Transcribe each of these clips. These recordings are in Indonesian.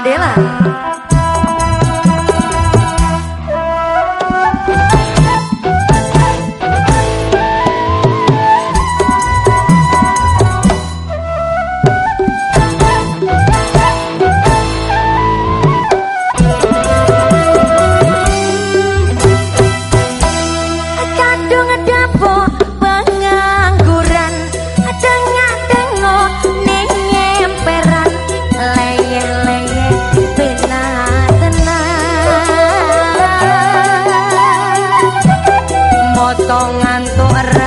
Adela. Foto ngantuk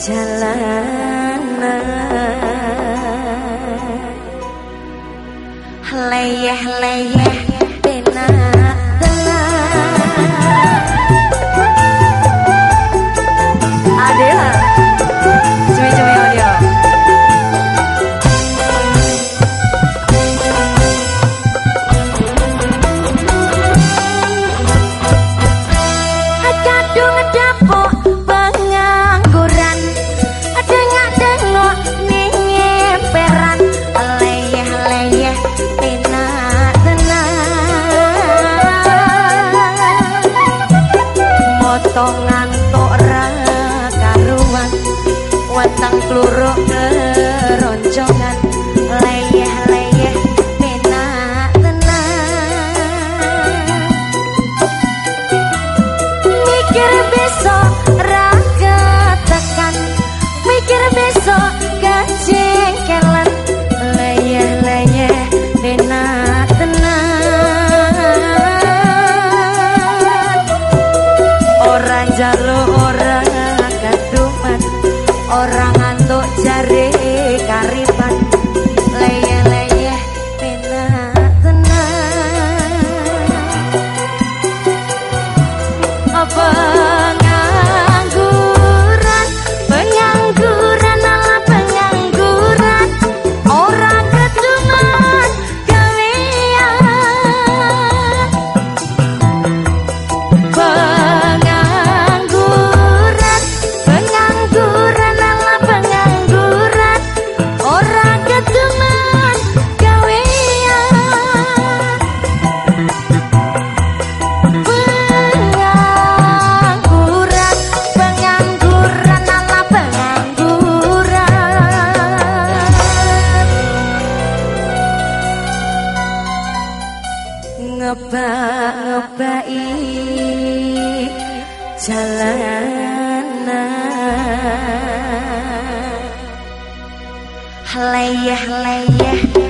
jalanan Leyeh-leyeh Potong tok ra karuan Weteng kluruk jalanan helaiyah, helaiyah.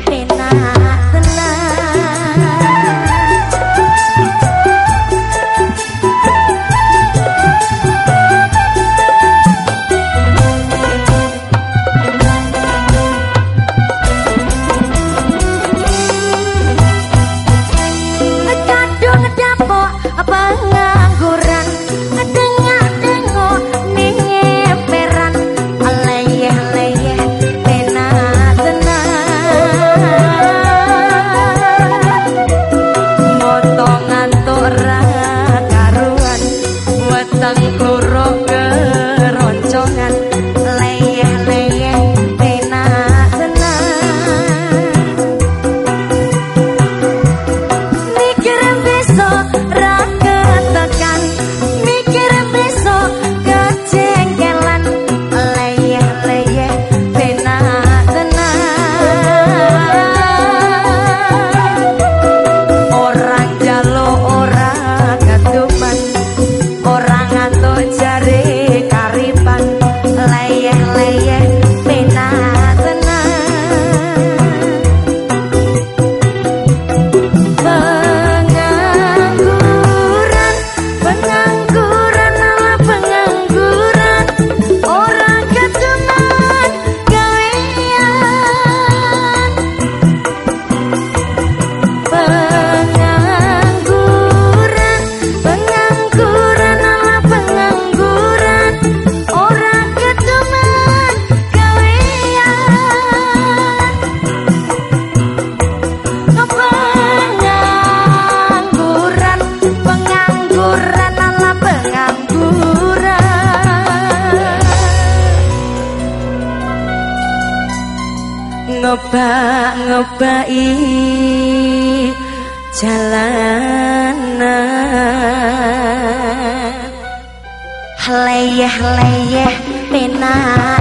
Ngebai jalanan. Leyeh leyeh penak